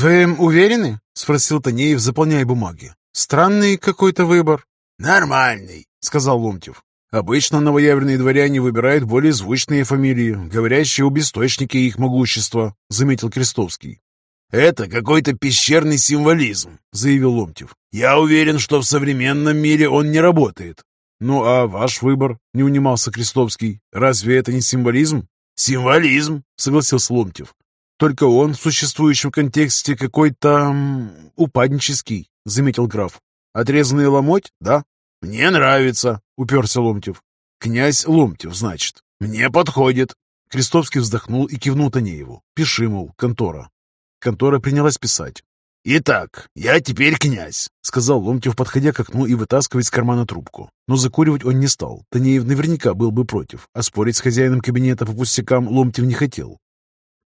«Вы уверены?» — спросил Танеев, заполняя бумаги. «Странный какой-то выбор». «Нормальный», — сказал Ломтев. Обычно новоявленные дворяне выбирают более звучные фамилии, говорящие об источнике их могущества, заметил Крестовский. «Это какой-то пещерный символизм», — заявил Ломтев. «Я уверен, что в современном мире он не работает». «Ну а ваш выбор?» — не унимался Крестовский. «Разве это не символизм?» «Символизм», — согласился Ломтев. «Только он в существующем контексте какой-то... упаднический», — заметил граф. «Отрезанный ломоть, да?» «Мне нравится», — уперся Ломтев. «Князь Ломтев, значит». «Мне подходит». Крестовский вздохнул и кивнул Танееву. «Пиши, мол, контора». Контора принялась писать. «Итак, я теперь князь», — сказал Ломтев, подходя к окну и вытаскивать из кармана трубку. Но закуривать он не стал. Танеев наверняка был бы против, а спорить с хозяином кабинета по пустякам Ломтев не хотел.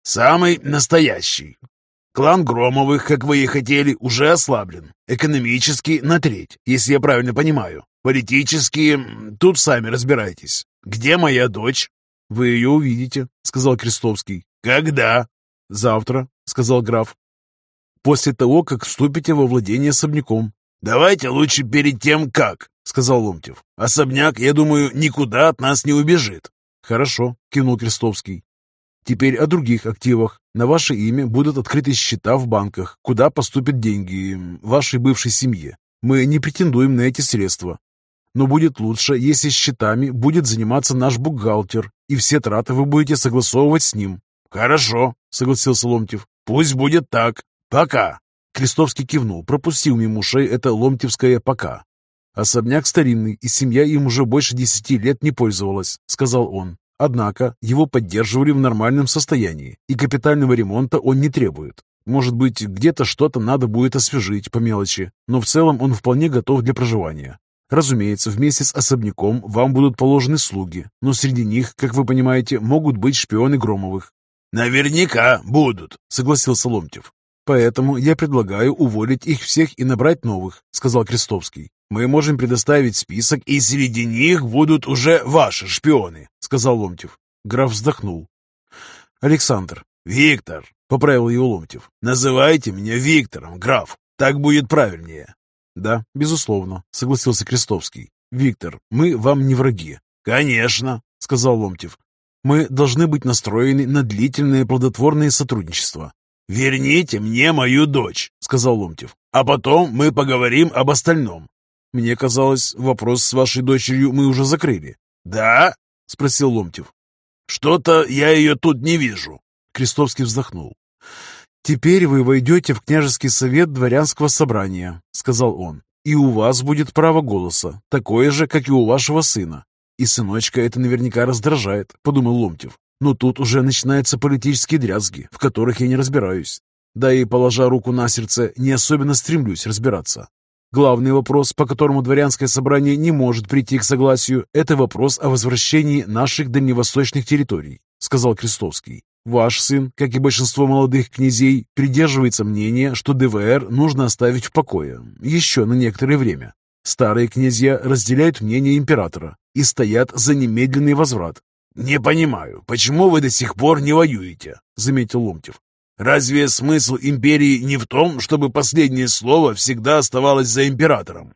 «Самый настоящий. Клан Громовых, как вы и хотели, уже ослаблен. Экономически на треть, если я правильно понимаю. Политически, тут сами разбирайтесь. Где моя дочь?» «Вы ее увидите», — сказал Крестовский. «Когда?» «Завтра», — сказал граф. «После того, как вступите во владение особняком». «Давайте лучше перед тем, как», — сказал Ломтев. «Особняк, я думаю, никуда от нас не убежит». «Хорошо», — кивнул Крестовский. Теперь о других активах. На ваше имя будут открыты счета в банках, куда поступят деньги вашей бывшей семье. Мы не претендуем на эти средства. Но будет лучше, если счетами будет заниматься наш бухгалтер, и все траты вы будете согласовывать с ним. «Хорошо», — согласился Ломтев. «Пусть будет так. Пока». Крестовский кивнул, пропустил мимо ушей это ломтевское «пока». «Особняк старинный, и семья им уже больше десяти лет не пользовалась», — сказал он. Однако его поддерживали в нормальном состоянии, и капитального ремонта он не требует. Может быть, где-то что-то надо будет освежить по мелочи, но в целом он вполне готов для проживания. Разумеется, вместе с особняком вам будут положены слуги, но среди них, как вы понимаете, могут быть шпионы Громовых. «Наверняка будут», — согласился Ломтев. «Поэтому я предлагаю уволить их всех и набрать новых», — сказал Крестовский. «Мы можем предоставить список, и среди них будут уже ваши шпионы», — сказал Ломтев. Граф вздохнул. «Александр». «Виктор», — поправил его Ломтев. «Называйте меня Виктором, граф. Так будет правильнее». «Да, безусловно», — согласился Крестовский. «Виктор, мы вам не враги». «Конечно», — сказал Ломтев. «Мы должны быть настроены на длительное плодотворное сотрудничество». «Верните мне мою дочь», — сказал Ломтев. «А потом мы поговорим об остальном. «Мне казалось, вопрос с вашей дочерью мы уже закрыли». «Да?» — спросил Ломтев. «Что-то я ее тут не вижу». Крестовский вздохнул. «Теперь вы войдете в княжеский совет дворянского собрания», — сказал он. «И у вас будет право голоса, такое же, как и у вашего сына. И сыночка это наверняка раздражает», — подумал Ломтев. «Но тут уже начинаются политические дрязги, в которых я не разбираюсь. Да и, положа руку на сердце, не особенно стремлюсь разбираться. Главный вопрос, по которому дворянское собрание не может прийти к согласию, это вопрос о возвращении наших дальневосточных территорий, сказал Крестовский. Ваш сын, как и большинство молодых князей, придерживается мнения, что ДВР нужно оставить в покое, еще на некоторое время. Старые князья разделяют мнение императора и стоят за немедленный возврат. «Не понимаю, почему вы до сих пор не воюете?» — заметил Ломтев. Разве смысл империи не в том, чтобы последнее слово всегда оставалось за императором?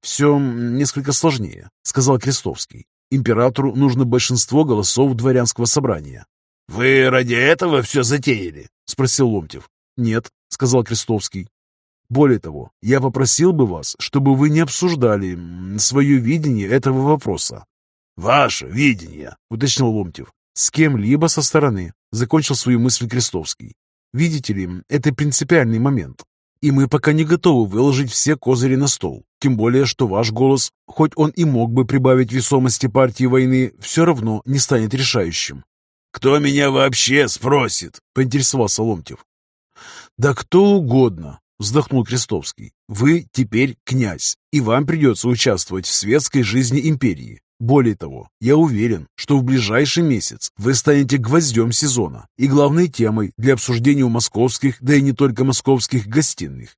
«Все несколько сложнее», — сказал Крестовский. «Императору нужно большинство голосов дворянского собрания». «Вы ради этого все затеяли?» — спросил Ломтев. «Нет», — сказал Крестовский. «Более того, я попросил бы вас, чтобы вы не обсуждали свое видение этого вопроса». «Ваше видение», — уточнил Ломтев. «С кем-либо со стороны», — закончил свою мысль Крестовский. Видите ли, это принципиальный момент. И мы пока не готовы выложить все козыри на стол. Тем более, что ваш голос, хоть он и мог бы прибавить весомости партии войны, все равно не станет решающим. «Кто меня вообще спросит?» — поинтересовался Ломтев. «Да кто угодно», — вздохнул Крестовский. «Вы теперь князь, и вам придется участвовать в светской жизни империи. Более того, я уверен, что в ближайший месяц вы станете гвоздем сезона и главной темой для обсуждения у московских, да и не только московских, гостиных.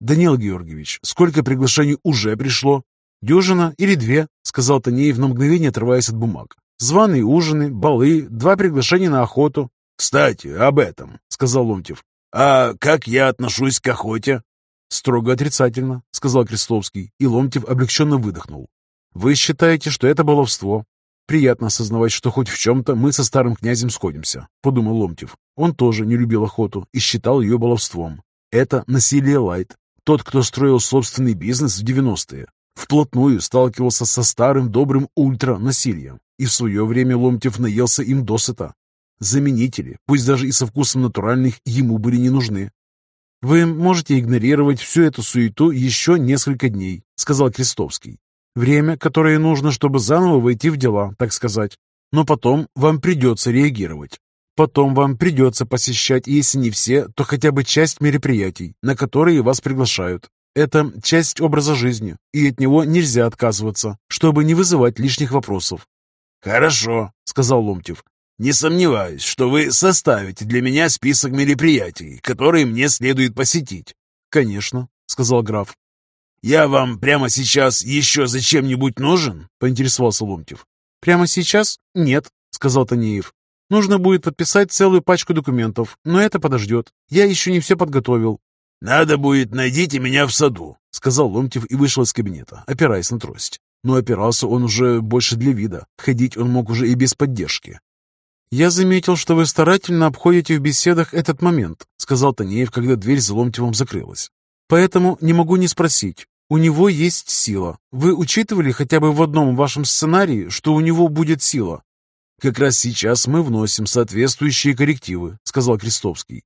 Даниил Георгиевич, сколько приглашений уже пришло? Дюжина или две, сказал Танеев на мгновение, отрываясь от бумаг. Званые ужины, балы, два приглашения на охоту. «Кстати, об этом», — сказал Ломтев. А как я отношусь к охоте?» «Строго отрицательно», — сказал Крестовский, и Ломтев облегченно выдохнул. «Вы считаете, что это баловство? Приятно осознавать, что хоть в чем-то мы со старым князем сходимся», — подумал Ломтев. Он тоже не любил охоту и считал ее баловством. Это насилие лайт. Тот, кто строил собственный бизнес в 90-е, вплотную сталкивался со старым добрым ультра-насилием. И в свое время Ломтев наелся им досыта. Заменители, пусть даже и со вкусом натуральных, ему были не нужны. «Вы можете игнорировать всю эту суету еще несколько дней», — сказал Крестовский. «Время, которое нужно, чтобы заново войти в дела, так сказать. Но потом вам придется реагировать. Потом вам придется посещать, если не все, то хотя бы часть мероприятий, на которые вас приглашают. Это часть образа жизни, и от него нельзя отказываться, чтобы не вызывать лишних вопросов. «Хорошо», — сказал Ломтев. «Не сомневаюсь, что вы составите для меня список мероприятий, которые мне следует посетить». «Конечно», — сказал граф. «Я вам прямо сейчас еще зачем-нибудь нужен?» — поинтересовался Ломтев. «Прямо сейчас? Нет», — сказал Танеев. «Нужно будет подписать целую пачку документов, но это подождет. Я еще не все подготовил». «Надо будет, найдите меня в саду», — сказал Ломтев и вышел из кабинета, опираясь на трость. Но опирался он уже больше для вида. Ходить он мог уже и без поддержки. «Я заметил, что вы старательно обходите в беседах этот момент», сказал Танеев, когда дверь за Ломтевым закрылась. «Поэтому не могу не спросить. У него есть сила. Вы учитывали хотя бы в одном вашем сценарии, что у него будет сила?» «Как раз сейчас мы вносим соответствующие коррективы», сказал Крестовский.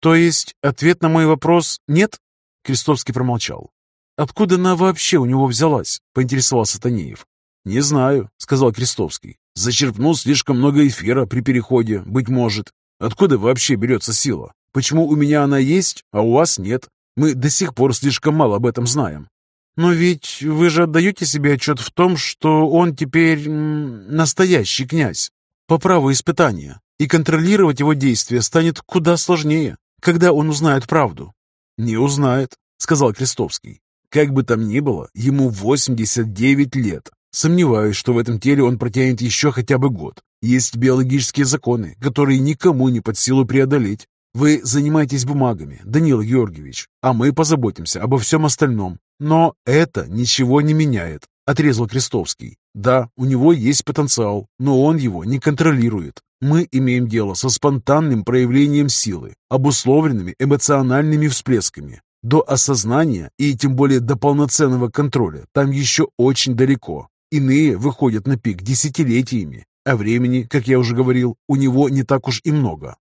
«То есть ответ на мой вопрос нет?» Крестовский промолчал. Откуда она вообще у него взялась? Поинтересовался Танеев. Не знаю, сказал Крестовский. Зачерпнул слишком много эфира при переходе, быть может. Откуда вообще берется сила? Почему у меня она есть, а у вас нет? Мы до сих пор слишком мало об этом знаем. Но ведь вы же отдаете себе отчет в том, что он теперь настоящий князь по праву испытания, и контролировать его действия станет куда сложнее, когда он узнает правду. «Не узнает», — сказал Крестовский. Как бы там ни было, ему 89 лет. Сомневаюсь, что в этом теле он протянет еще хотя бы год. Есть биологические законы, которые никому не под силу преодолеть. Вы занимаетесь бумагами, Данила Георгиевич, а мы позаботимся обо всем остальном. Но это ничего не меняет, отрезал Крестовский. Да, у него есть потенциал, но он его не контролирует. Мы имеем дело со спонтанным проявлением силы, обусловленными эмоциональными всплесками. До осознания и тем более до полноценного контроля там еще очень далеко. Иные выходят на пик десятилетиями, а времени, как я уже говорил, у него не так уж и много.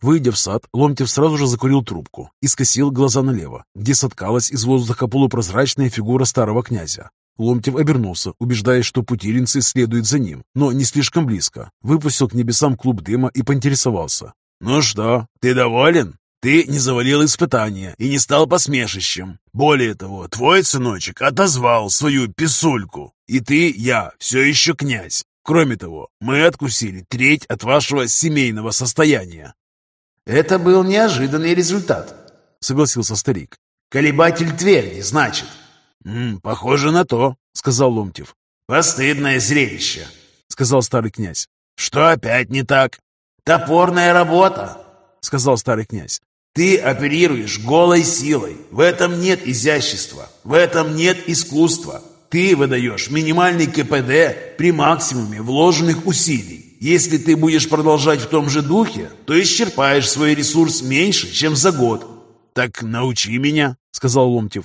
Выйдя в сад, Ломтев сразу же закурил трубку и скосил глаза налево, где соткалась из воздуха полупрозрачная фигура старого князя. Ломтев обернулся, убеждаясь, что путилинцы следуют за ним, но не слишком близко. Выпустил к небесам клуб дыма и поинтересовался. «Ну что, ты доволен? Ты не завалил испытания и не стал посмешищем. Более того, твой сыночек отозвал свою писульку. И ты, я, все еще князь. Кроме того, мы откусили треть от вашего семейного состояния». «Это был неожиданный результат», — согласился старик. «Колебатель тверди, значит». «М, «Похоже на то», — сказал Ломтев. «Постыдное зрелище», — сказал старый князь. «Что опять не так?» «Топорная работа», — сказал старый князь. «Ты оперируешь голой силой. В этом нет изящества, в этом нет искусства. Ты выдаешь минимальный КПД при максимуме вложенных усилий. Если ты будешь продолжать в том же духе, то исчерпаешь свой ресурс меньше, чем за год». «Так научи меня», — сказал Ломтев.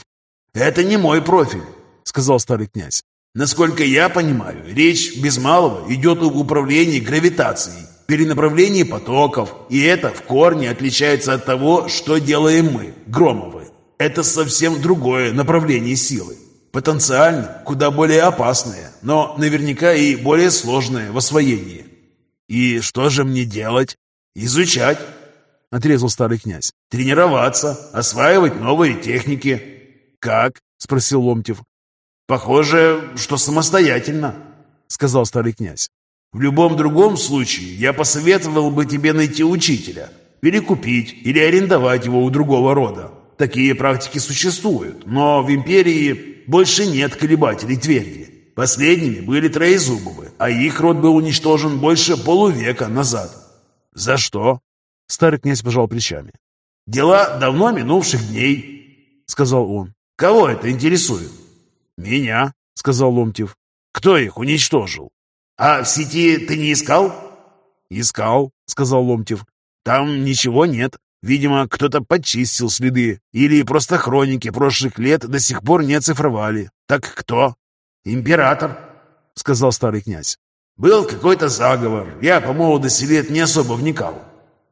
«Это не мой профиль», — сказал старый князь. «Насколько я понимаю, речь без малого идет об управлении гравитацией, перенаправлении потоков, и это в корне отличается от того, что делаем мы, Громовы. Это совсем другое направление силы. Потенциально куда более опасное, но наверняка и более сложное в освоении. И что же мне делать? Изучать, отрезал старый князь. Тренироваться, осваивать новые техники, «Как?» — спросил Ломтев. «Похоже, что самостоятельно», — сказал старый князь. «В любом другом случае я посоветовал бы тебе найти учителя, перекупить или арендовать его у другого рода. Такие практики существуют, но в империи больше нет колебателей тверди. Последними были Троезубовы, а их род был уничтожен больше полувека назад. За что? Старый князь пожал плечами. Дела давно минувших дней, сказал он. Кого это интересует? Меня, сказал Ломтев. Кто их уничтожил? А в сети ты не искал? Искал, сказал Ломтев. Там ничего нет. Видимо, кто-то почистил следы, или просто хроники прошлых лет до сих пор не оцифровали. Так кто? Император, сказал старый князь. Был какой-то заговор. Я по молодости лет не особо вникал.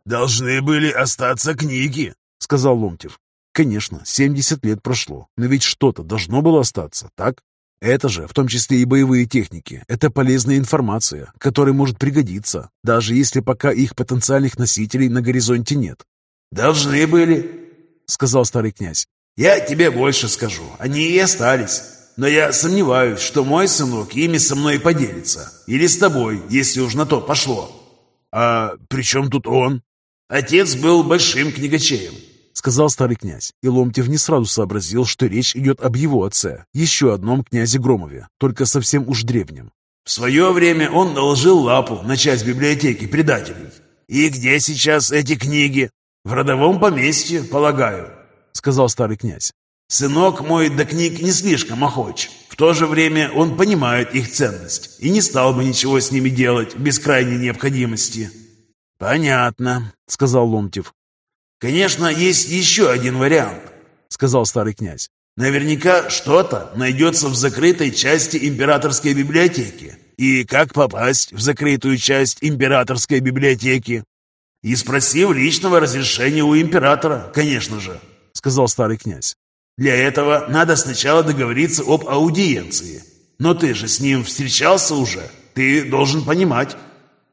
Должны были остаться книги, сказал Ломтев. Конечно, 70 лет прошло, но ведь что-то должно было остаться, так? Это же, в том числе и боевые техники, это полезная информация, которая может пригодиться, даже если пока их потенциальных носителей на горизонте нет. «Должны были», — сказал старый князь. «Я тебе больше скажу, они и остались. Но я сомневаюсь, что мой сынок ими со мной поделится. Или с тобой, если уж на то пошло». «А при чем тут он?» «Отец был большим книгачеем», — сказал старый князь. И Ломтев не сразу сообразил, что речь идет об его отце, еще одном князе Громове, только совсем уж древнем. «В свое время он наложил лапу на часть библиотеки предателей. И где сейчас эти книги?» «В родовом поместье, полагаю», — сказал старый князь. «Сынок мой до книг не слишком охоч. В то же время он понимает их ценность и не стал бы ничего с ними делать без крайней необходимости». «Понятно», — сказал Ломтев. «Конечно, есть еще один вариант», — сказал старый князь. «Наверняка что-то найдется в закрытой части императорской библиотеки. И как попасть в закрытую часть императорской библиотеки?» «И спросил личного разрешения у императора, конечно же», — сказал старый князь. «Для этого надо сначала договориться об аудиенции. Но ты же с ним встречался уже, ты должен понимать».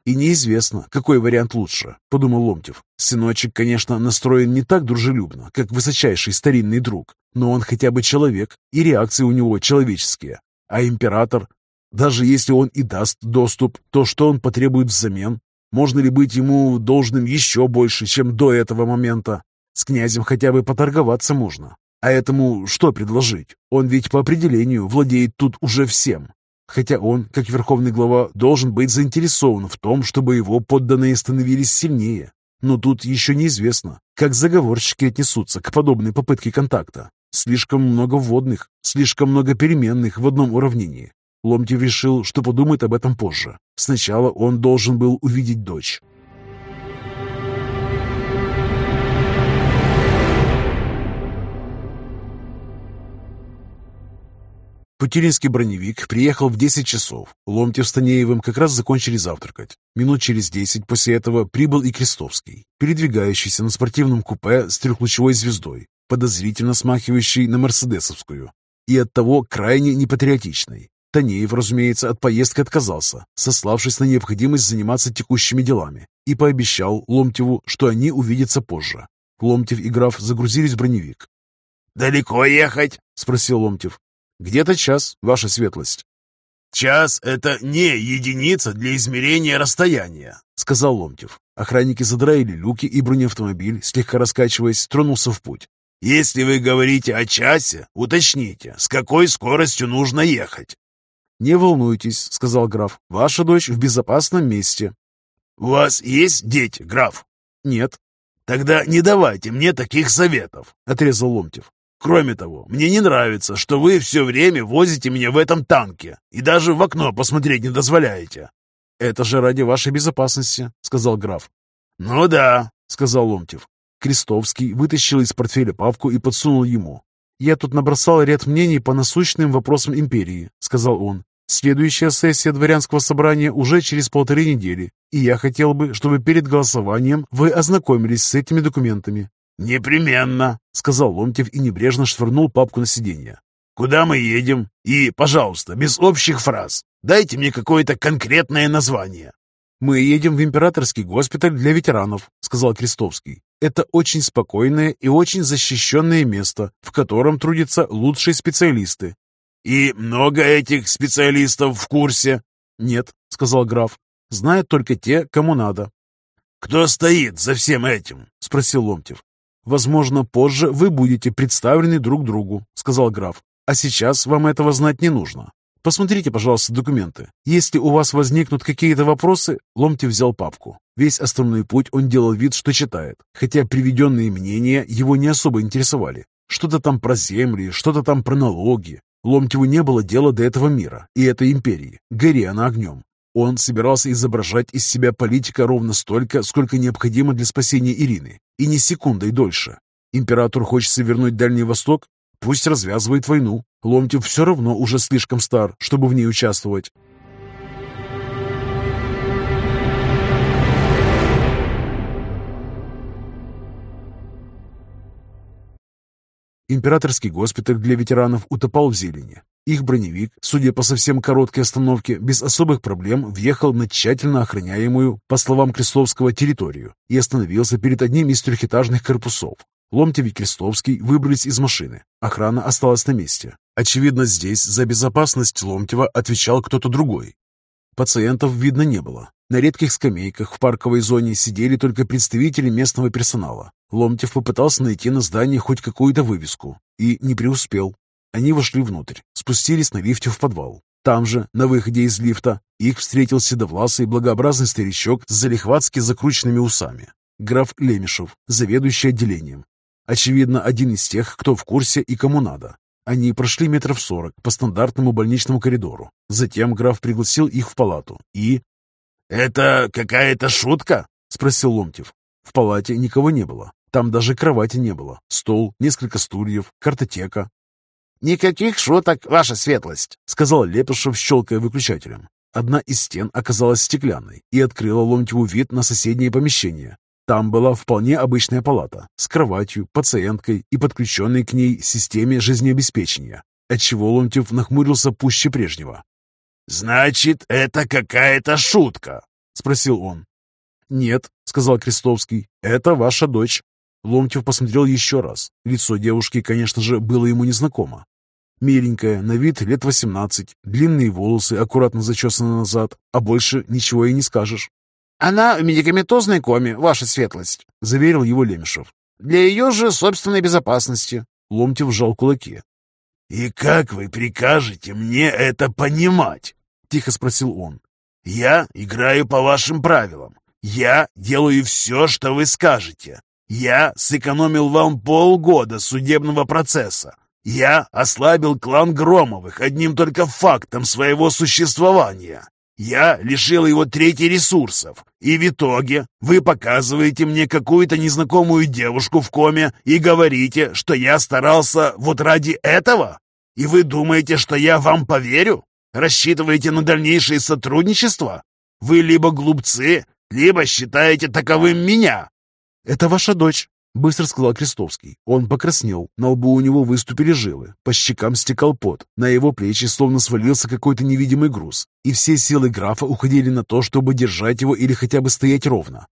«И неизвестно, какой вариант лучше», — подумал Ломтев. «Сыночек, конечно, настроен не так дружелюбно, как высочайший старинный друг, но он хотя бы человек, и реакции у него человеческие. А император, даже если он и даст доступ, то что он потребует взамен? Можно ли быть ему должным еще больше, чем до этого момента? С князем хотя бы поторговаться можно. А этому что предложить? Он ведь по определению владеет тут уже всем. Хотя он, как верховный глава, должен быть заинтересован в том, чтобы его подданные становились сильнее. Но тут еще неизвестно, как заговорщики отнесутся к подобной попытке контакта. Слишком много вводных, слишком много переменных в одном уравнении. Ломтев решил, что подумает об этом позже. Сначала он должен был увидеть дочь. Путилинский броневик приехал в 10 часов. Ломтев с Танеевым как раз закончили завтракать. Минут через 10 после этого прибыл и Крестовский, передвигающийся на спортивном купе с трехлучевой звездой, подозрительно смахивающий на мерседесовскую, и оттого крайне непатриотичный. Танеев, разумеется, от поездки отказался, сославшись на необходимость заниматься текущими делами, и пообещал Ломтеву, что они увидятся позже. Ломтев и граф загрузились в броневик. «Далеко ехать?» — спросил Ломтев. «Где-то час, ваша светлость». «Час — это не единица для измерения расстояния», — сказал Ломтев. Охранники задраили люки, и бронеавтомобиль, слегка раскачиваясь, тронулся в путь. «Если вы говорите о часе, уточните, с какой скоростью нужно ехать». «Не волнуйтесь», — сказал граф. «Ваша дочь в безопасном месте». «У вас есть дети, граф?» «Нет». «Тогда не давайте мне таких советов», — отрезал Ломтев. «Кроме того, мне не нравится, что вы все время возите меня в этом танке и даже в окно посмотреть не дозволяете». «Это же ради вашей безопасности», — сказал граф. «Ну да», — сказал Ломтев. Крестовский вытащил из портфеля папку и подсунул ему. «Я тут набросал ряд мнений по насущным вопросам империи», — сказал он. «Следующая сессия дворянского собрания уже через полторы недели, и я хотел бы, чтобы перед голосованием вы ознакомились с этими документами». «Непременно», — сказал Ломтев и небрежно швырнул папку на сиденье. «Куда мы едем? И, пожалуйста, без общих фраз. Дайте мне какое-то конкретное название». «Мы едем в императорский госпиталь для ветеранов», — сказал Крестовский. Это очень спокойное и очень защищенное место, в котором трудятся лучшие специалисты. «И много этих специалистов в курсе?» «Нет», — сказал граф. «Знают только те, кому надо». «Кто стоит за всем этим?» — спросил Ломтев. «Возможно, позже вы будете представлены друг другу», — сказал граф. А сейчас вам этого знать не нужно. Посмотрите, пожалуйста, документы. Если у вас возникнут какие-то вопросы, Ломтев взял папку. Весь остальной путь он делал вид, что читает, хотя приведенные мнения его не особо интересовали. Что-то там про земли, что-то там про налоги. Ломтеву не было дела до этого мира и этой империи. Гори она огнем. Он собирался изображать из себя политика ровно столько, сколько необходимо для спасения Ирины, и не секундой дольше. Император хочет вернуть Дальний Восток? Пусть развязывает войну. Ломтев все равно уже слишком стар, чтобы в ней участвовать. Императорский госпиталь для ветеранов утопал в зелени. Их броневик, судя по совсем короткой остановке, без особых проблем въехал на тщательно охраняемую, по словам Крестовского, территорию и остановился перед одним из трехэтажных корпусов. Ломтев и Крестовский выбрались из машины. Охрана осталась на месте. Очевидно, здесь за безопасность Ломтева отвечал кто-то другой. Пациентов видно не было. На редких скамейках в парковой зоне сидели только представители местного персонала. Ломтев попытался найти на здании хоть какую-то вывеску и не преуспел. Они вошли внутрь, спустились на лифте в подвал. Там же, на выходе из лифта, их встретил седовласый благообразный старичок с залихватски закрученными усами. Граф Лемешев, заведующий отделением. Очевидно, один из тех, кто в курсе и кому надо. Они прошли метров сорок по стандартному больничному коридору. Затем граф пригласил их в палату и... «Это какая-то шутка?» — спросил Ломтев. В палате никого не было. Там даже кровати не было. Стол, несколько стульев, картотека. «Никаких шуток, ваша светлость», — сказал Лепешев, щелкая выключателем. Одна из стен оказалась стеклянной и открыла Ломтеву вид на соседнее помещение, там была вполне обычная палата с кроватью, пациенткой и подключенной к ней системе жизнеобеспечения, отчего Ломтев нахмурился пуще прежнего. «Значит, это какая-то шутка?» — спросил он. «Нет», — сказал Крестовский, — «это ваша дочь». Ломтев посмотрел еще раз. Лицо девушки, конечно же, было ему незнакомо. Миленькая, на вид лет восемнадцать, длинные волосы аккуратно зачесаны назад, а больше ничего и не скажешь. «Она в медикаментозной коме, ваша светлость», — заверил его Лемешев. «Для ее же собственной безопасности». Ломтев сжал кулаки. «И как вы прикажете мне это понимать?» — тихо спросил он. «Я играю по вашим правилам. Я делаю все, что вы скажете. Я сэкономил вам полгода судебного процесса. Я ослабил клан Громовых одним только фактом своего существования. Я лишил его трети ресурсов, и в итоге вы показываете мне какую-то незнакомую девушку в коме и говорите, что я старался вот ради этого? И вы думаете, что я вам поверю? Рассчитываете на дальнейшее сотрудничество? Вы либо глупцы, либо считаете таковым меня. Это ваша дочь, Быстро сказал Крестовский. Он покраснел, на лбу у него выступили жилы, по щекам стекал пот, на его плечи словно свалился какой-то невидимый груз, и все силы графа уходили на то, чтобы держать его или хотя бы стоять ровно.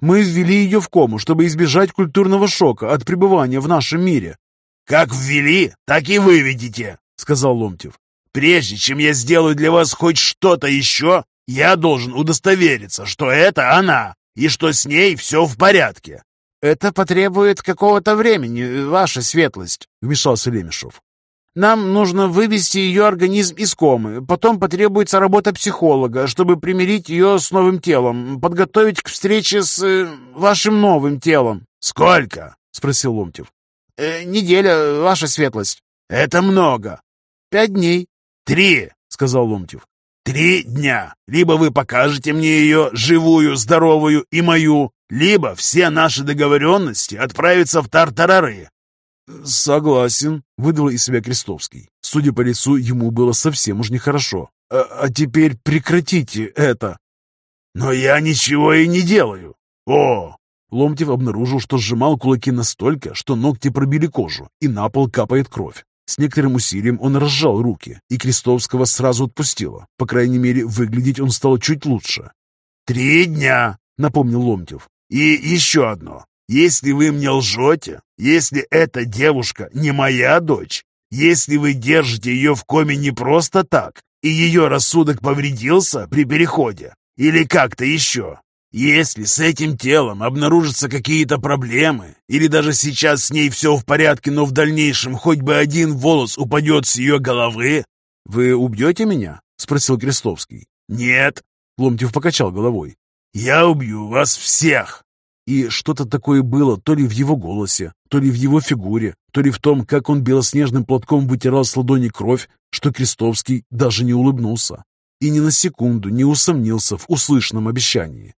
«Мы ввели ее в кому, чтобы избежать культурного шока от пребывания в нашем мире». «Как ввели, так и выведите», — сказал Ломтев. «Прежде чем я сделаю для вас хоть что-то еще, я должен удостовериться, что это она, и что с ней все в порядке. «Это потребует какого-то времени, ваша светлость», — вмешался Лемешев. «Нам нужно вывести ее организм из комы. Потом потребуется работа психолога, чтобы примирить ее с новым телом, подготовить к встрече с э, вашим новым телом». «Сколько?» — спросил Ломтев. Э, «Неделя, ваша светлость». «Это много». «Пять дней». «Три», — сказал Ломтев. «Три дня. Либо вы покажете мне ее живую, здоровую и мою, либо все наши договоренности отправятся в тартарары». «Согласен», — выдал из себя Крестовский. Судя по лицу, ему было совсем уж нехорошо. «А, а теперь прекратите это!» «Но я ничего и не делаю!» «О!» Ломтев обнаружил, что сжимал кулаки настолько, что ногти пробили кожу, и на пол капает кровь. С некоторым усилием он разжал руки, и Крестовского сразу отпустило. По крайней мере, выглядеть он стал чуть лучше. «Три дня!» — напомнил Ломтев. «И еще одно. Если вы мне лжете, если эта девушка не моя дочь, если вы держите ее в коме не просто так, и ее рассудок повредился при переходе, или как-то еще, Если с этим телом обнаружатся какие-то проблемы, или даже сейчас с ней все в порядке, но в дальнейшем хоть бы один волос упадет с ее головы...» «Вы убьете меня?» — спросил Крестовский. «Нет», — Ломтев покачал головой. «Я убью вас всех!» И что-то такое было то ли в его голосе, то ли в его фигуре, то ли в том, как он белоснежным платком вытирал с ладони кровь, что Крестовский даже не улыбнулся и ни на секунду не усомнился в услышанном обещании.